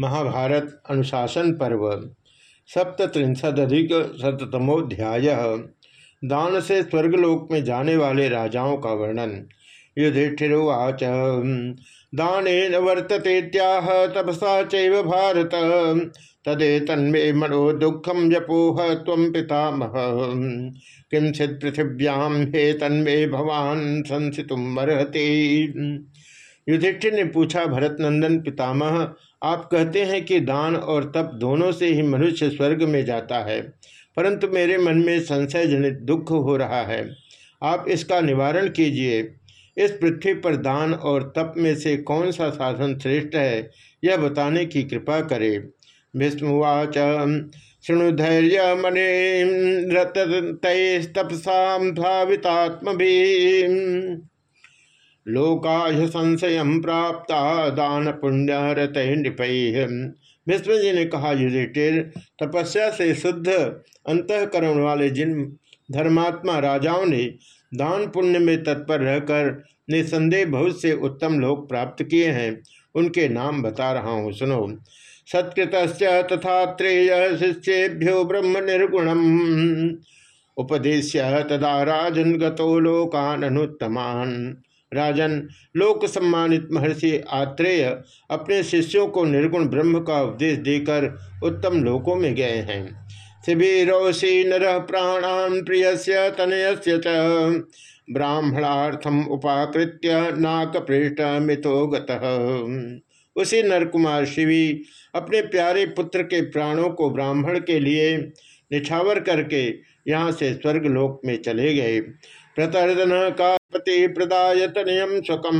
महाभारत अनुशासन पर्व, सप्तत्रिंशदधिक शतमोध्याय दान से स्वर्गलोक में जाने वाले राजाओं का वर्णन। युधिष्ठिवाच दान वर्तते त्याह, तपसा चैव भारत। तदे तन्मे मनो दुखम जपोह तम पितामह। किंचित पृथिव्याम हे तन्मे भवान संसितुम मरहते युधिष्ठिर ने पूछा भरत नंदन पितामह आप कहते हैं कि दान और तप दोनों से ही मनुष्य स्वर्ग में जाता है, परंतु मेरे मन में संशय जनित दुख हो रहा है। आप इसका निवारण कीजिए। इस पृथ्वी पर दान और तप में से कौन सा साधन श्रेष्ठ है, यह बताने की कृपा करे। भीष्मवाच शृणु धैर्य मने तपसा भावितात्म भी लोकाय संशय प्राप्त दान पुण्य रत नृपय विष्णु जी ने कहा युधिष्ठिर तपस्या से शुद्ध अंतकरण वाले जिन धर्मात्मा राजाओं ने दान पुण्य में तत्पर रहकर निसंदेह बहुत से उत्तम लोक प्राप्त किए हैं, उनके नाम बता रहा हूँ, सुनो। सत्कृत तथा त्रेय शिष्येभ्यो ब्रह्म निर्गुणम। उपदेश्य तदा राजन लोकान अनुत्तमान राजन, लोक सम्मानित महर्षि आत्रेय अपने शिष्यों को निर्गुण ब्रह्म का उपदेश देकर उत्तम लोकों में गए हैं। शिविरोसी नर प्राणान प्रिय तनय ब्राह्मणार्थम उपाकृत्य नाक पृष्ठ मितो उसी नरकुमार शिवी अपने प्यारे पुत्र के प्राणों को ब्राह्मण के लिए निछावर करके यहाँ से स्वर्गलोक में चले गए। प्रतर्दन का पति प्रदाय तनयम सुखम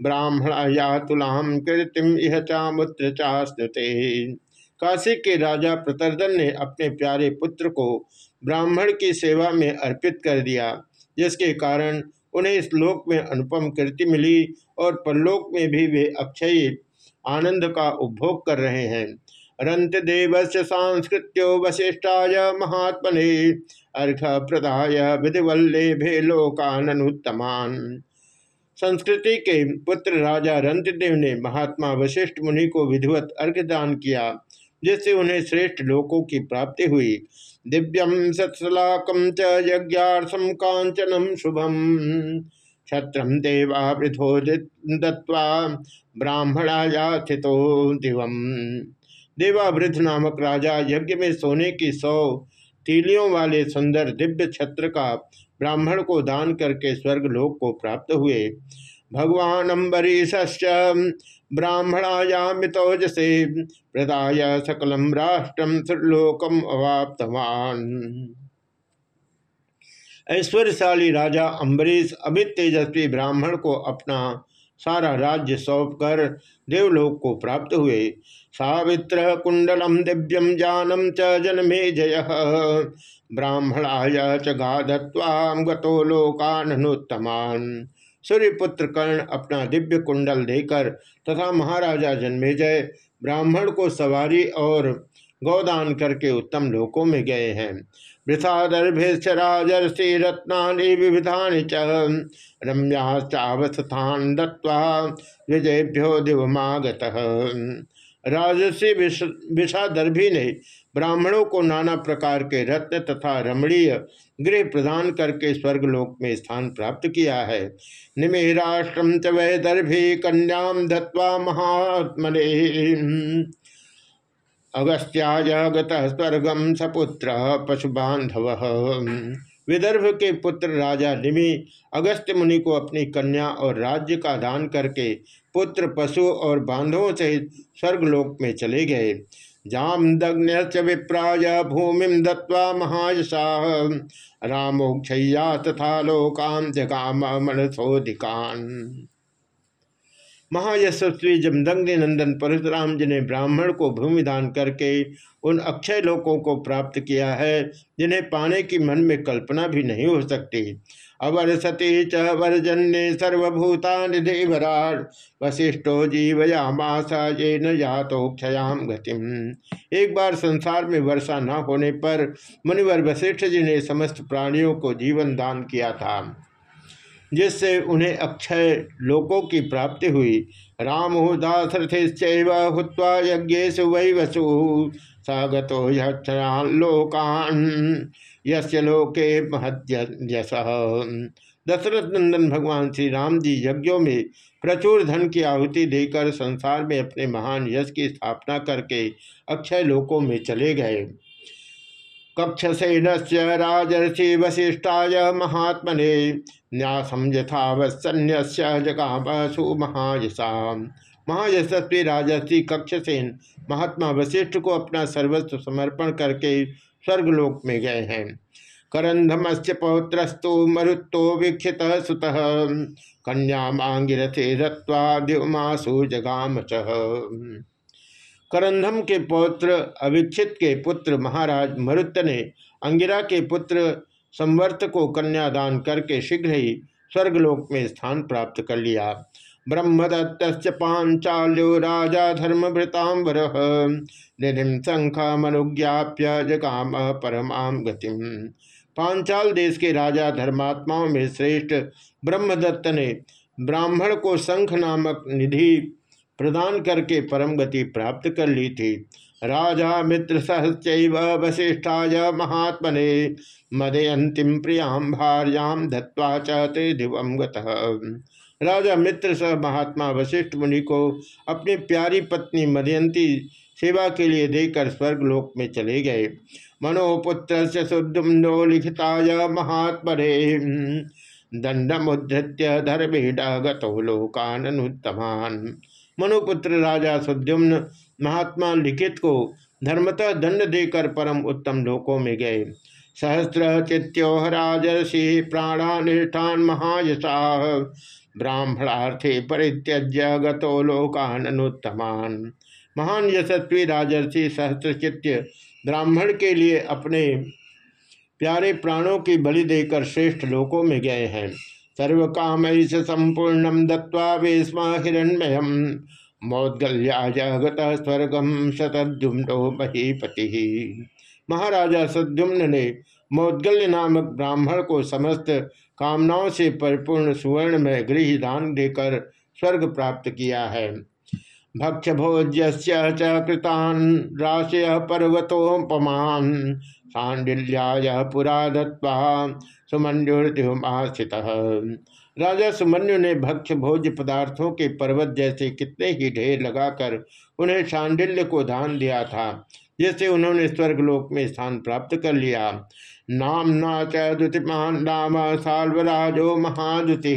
ब्राह्मण या तुलाम कृतिम इह चामुत्र चास्ते काशी के राजा प्रतर्दन ने अपने प्यारे पुत्र को ब्राह्मण की सेवा में अर्पित कर दिया, जिसके कारण उन्हें इस लोक में अनुपम कृति मिली और परलोक में भी वे अक्षय आनंद का उपभोग कर रहे हैं। रंत देवस्य सांस्कृत्यो वशिष्ठाय महात्मने अर्घ प्रदाय विधिवल्ले भे लोकानुत्तमान संस्कृति के पुत्र राजा रंतदेव ने महात्मा वशिष्ठ मुनि को विधिवत अर्घ दान किया, जिससे उन्हें श्रेष्ठ लोकों की प्राप्ति हुई। दिव्यम सत्सलाकम च यज्ञार्थम कांचनम शुभम। क्षत्रम देवा वृथो दत्वा ब्राह्मणा स्थितो दिवम। देवावृद्ध नामक राजा यज्ञ में सोने की सौ तीलियों वाले सुंदर दिव्य छत्र का ब्राह्मण को दान करके स्वर्गलोक को प्राप्त हुए। भगवान अम्बरीश ब्राह्मणायामितौज से प्रदाय सकलम राष्ट्रम त्रिलोकम अवाप्तवान। ऐश्वर्यशाली राजा अम्बरीश अमित तेजस्वी ब्राह्मण को अपना सारा राज्य सौंप कर देवलोक को प्राप्त हुए। सावित्र कुंडलम दिव्यम जानम च जन्मे जय। ब्राह्मणाय च गाधत्वाम गतो लोकानुत्तमान सूर्यपुत्र कर्ण अपना दिव्य कुंडल देकर तथा महाराजा जन्मेजय ब्राह्मण को सवारी और गौदान करके उत्तम लोकों में गए हैं। वृथादर्भिराजर्षि रत्ना विविधा च रम्याश्चावस्थान दत्वा विजयभ्यो दिवमागत। राजसी विषादर्भी ने ब्राह्मणों को नाना प्रकार के रत्न तथा रमणीय गृह प्रदान करके स्वर्गलोक में स्थान प्राप्त किया है। निमेराष्ट्रम च वैदर्भी कन्याम दत्वा महात्मने। अगस्त्याय स्वर्गम सपुत्र पशुबांधव विदर्भ के पुत्र राजा निमि अगस्त्य मुनि को अपनी कन्या और राज्य का दान करके पुत्र, पशु और बांधवों सहित स्वर्गलोक में चले गए। जामदग्न विप्राय भूमि दत्वा महायशा। रामोक्षया तथा लोकाम जगाम मनसोधिकान महायशस्वी जमदंगी नंदन परशुराम जी ने ब्राह्मण को भूमिदान करके उन अक्षय लोकों को प्राप्त किया है, जिन्हें पाने की मन में कल्पना भी नहीं हो सकती। अवर सती च वर्जन्य सर्वभूता निधिवराट वशिष्ठो जीवयामासा ये न जातो क्षयाम गतिम। एक बार संसार में वर्षा न होने पर मुनिवर वशिष्ठ जी ने समस्त प्राणियों को जीवन दान किया था। जिससे उन्हें अक्षय लोकों की प्राप्ति हुई। राम दासरथिश्चैव हुत्वा यज्ञेश वै वसु सागत लोकान, यस्य लोके दशरथ नंदन भगवान श्री राम जी यज्ञों में प्रचुर धन की आहुति देकर संसार में अपने महान यश की स्थापना करके अक्षय लोकों में चले गए। कक्षसेन से राजर्षि वशिष्ठाय महात्मने न्यासम यथावत्सन्य जगासु महायशा महायशस्वी राजर्षि कक्षसेन महात्मा वशिष्ठ को अपना सर्वस्व समर्पण करके स्वर्गलोक में गए हैं। करंधम से पौत्रस्तु मरुत्तो वीक्षित सुत कन्या मांगिरथे दत्वा दिवमासु जगाम करंधम के पौत्र अविक्षित के पुत्र महाराज मरुत ने अंगिरा के पुत्र संवर्त को कन्यादान करके शीघ्र ही स्वर्गलोक में स्थान प्राप्त कर लिया। ब्रह्मदत्त पांचाल्यो राजा धर्मभृतांबर निधि शंखमनुज्ञाप्य जगाम परमाम गतिम। पांचाल देश के राजा धर्मात्माओं में श्रेष्ठ ब्रह्मदत्त ने ब्राह्मण को शंख नामक निधि प्रदान करके परम गति प्राप्त कर ली थी। राजा मित्र सहचैव वशिष्ठाय महात्मने मदे अंतिम प्रियाम भार्याम धत्वा चाते दिवम राजा मित्र सह महात्मा वशिष्ठ मुनि को अपनी प्यारी पत्नी मदयंती सेवा के लिए देकर स्वर्गलोक में चले गए। मनोपुत्र से शुद्धुम्नो लिखिताय महात्मरे दंडमुद्धृत्य धर्मेड गतो लोकानुत्तमान मनुपुत्र राजा सुद्युम्न महात्मा लिखित को धर्मतः दंड देकर परम उत्तम लोकों में गए। सहस्र चित्योह राजर्षि प्राणानिष्ठान महायशा। ब्राह्मणार्थे परित्यज्य गतो लोकानुत्तमान महान यशस्वी राजर्षि सहस्रचित्य ब्राह्मण के लिए अपने प्यारे प्राणों की बलि देकर श्रेष्ठ लोकों में गए हैं। सर्व काम संपूर्ण दत्वा वेस्मा हिरण्मय मौदगल्याजगत स्वर्गम शतद्युम्नो महीपति। महाराजा सद्युम्न ने मौदगल्य नामक ब्राह्मण को समस्त कामनाओं से परिपूर्ण सुवर्ण में गृह दान देकर स्वर्ग प्राप्त किया है। भक्ष भोज्य कृतान राशय पर्वतोपमान सांडिल्याय पुरा दत्वा सुमन्युर्दिवमास्थित राजा सुमन्यु ने भक्ष भोज्य पदार्थों के पर्वत जैसे कितने ही ढेर लगाकर उन्हें सांडिल्य को दान दिया था, जिससे उन्होंने स्वर्गलोक में स्थान प्राप्त कर लिया। नाम नुतिमान नाम साल्वराजो महादुति।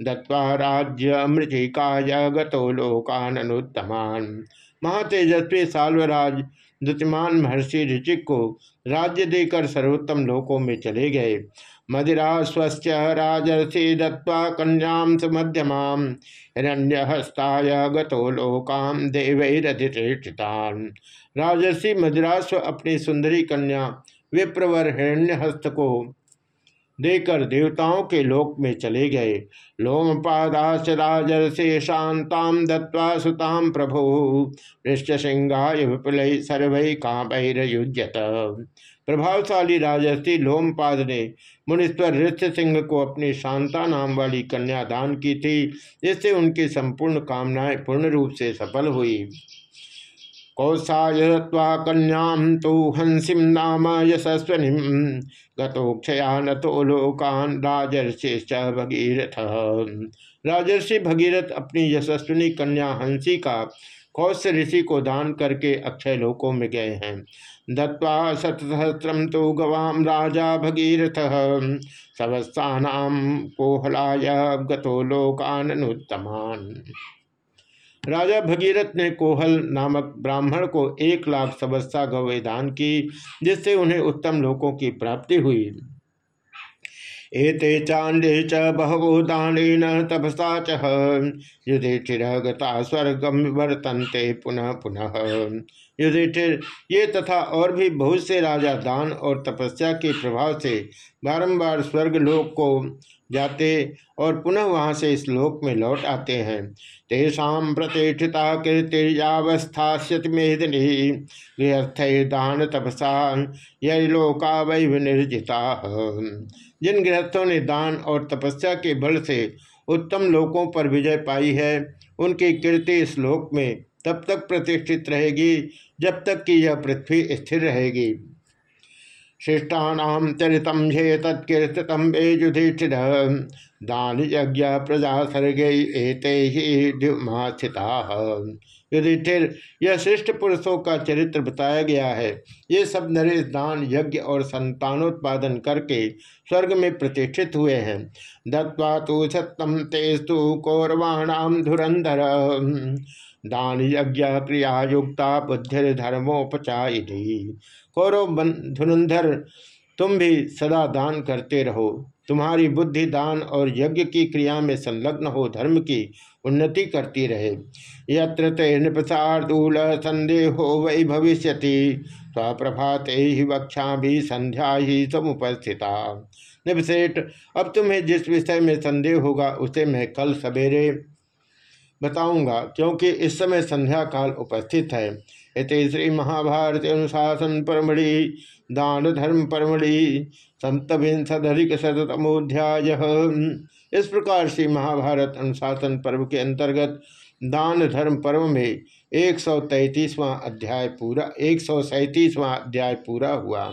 दत्वा राज्य मृतिकाय गतो लोकानुत्तमान महातेजस्वी साल्वराज दुतिमान महर्षि ऋचिक को राज्य देकर सर्वोत्तम लोकों में चले गए। मदिरा स्वस्थ राजर्षि दत्वा कन्याम सुमध्यमा हिरण्यहस्ताय गतो लोकाम देवैरधिष्ठितान राजर्षि मदिरास्व अपनी सुंदरी कन्या विप्रवर हिरण्यहस्त को देकर देवताओं के लोक में चले गए। लोमपादाश राजर्षे शांताम दत्वा सुताम प्रभु। वृष्ट सिंहाय विपुल सर्व कामयुजत प्रभावशाली राजर्षि लोमपाद ने मुनीश्वर ऋष्य सिंह को अपनी शांता नाम वाली कन्या दान की थी। जिससे उनकी संपूर्ण कामनाएँ पूर्ण रूप से सफल हुई। कौसाय कन्याम तो हंसिम नाम यशस्वनी। गतोक्षया न तो लोकान राजर्षि भगीरथ। राजर्षि भगीरथ अपनी यशस्विनी कन्या हँसी का कौश ऋषि को दान करके अक्षय लोकों में गए हैं। दत्वा शतसहस्रम तो गवाम राजा भगीरथ। सवस्ता कोहलाय गतो लोकानुत्तमान राजा भगीरथ ने कोहल नामक ब्राह्मण को एक लाख सबस्ता गवे की, जिससे उन्हें उत्तम लोकों की प्राप्ति हुई। एते चांदे च बहवो दान तपसा च, युधिष्ठिर गता स्वर्गम वर्तन्ते पुनः पुनः। युधिष्ठिर, ये तथा और भी बहुत से राजा दान और तपस्या के प्रभाव से बारंबार स्वर्ग लोक को जाते और पुनः वहाँ से इस लोक में लौट आते हैं। तेषा प्रतिष्ठिता कीर्तिर्यावस्थास्यति मेदिनी। गृहस्थ दान तपसा यही लोका वै विनिर्जिता। जिन गृहस्थों ने दान और तपस्या के बल से उत्तम लोकों पर विजय पाई है, उनकी कीर्ति इस लोक में तब तक प्रतिष्ठित रहेगी जब तक कि यह पृथ्वी स्थिर रहेगी। शिष्टानाम चरितम तत्कीर्तितम वे युधिष्ठिर दान यज्ञ प्रजा सर्गे एते ही युधिष्ठिर, यह श्रेष्ठ पुरुषों का चरित्र बताया गया है। ये सब नरेश दान, यज्ञ और संतानोत्पादन करके स्वर्ग में प्रतिष्ठित हुए हैं। दत्वा तो सत्यम तेस्तु कौरवाणाम धुरंधर। दान यज्ञ क्रिया युक्ता बुद्धिर्धर्मोपचायी कौरव धुरंधर तुम भी सदा दान करते रहो। तुम्हारी बुद्धि दान और यज्ञ की क्रिया में संलग्न हो, धर्म की उन्नति करती रहे। यत्र ते नृपसार्दूल संदेहो वै भविष्य स्वप्रभाते ही वक्षा भी संध्या ही समुपस्थिता। निपसेठ, अब तुम्हें जिस विषय में संदेह होगा, उसे मैं कल सवेरे बताऊँगा, क्योंकि इस समय संध्या काल उपस्थित है। इत श्री महाभारत अनुशासन परमढ़ि दान धर्म परमढ़ि सप्तविंशधिक शतमोध्याय इस प्रकार से महाभारत अनुशासन पर्व के अंतर्गत दान धर्म पर्व में एक सौ अध्याय पूरा, एक सौ अध्याय पूरा हुआ।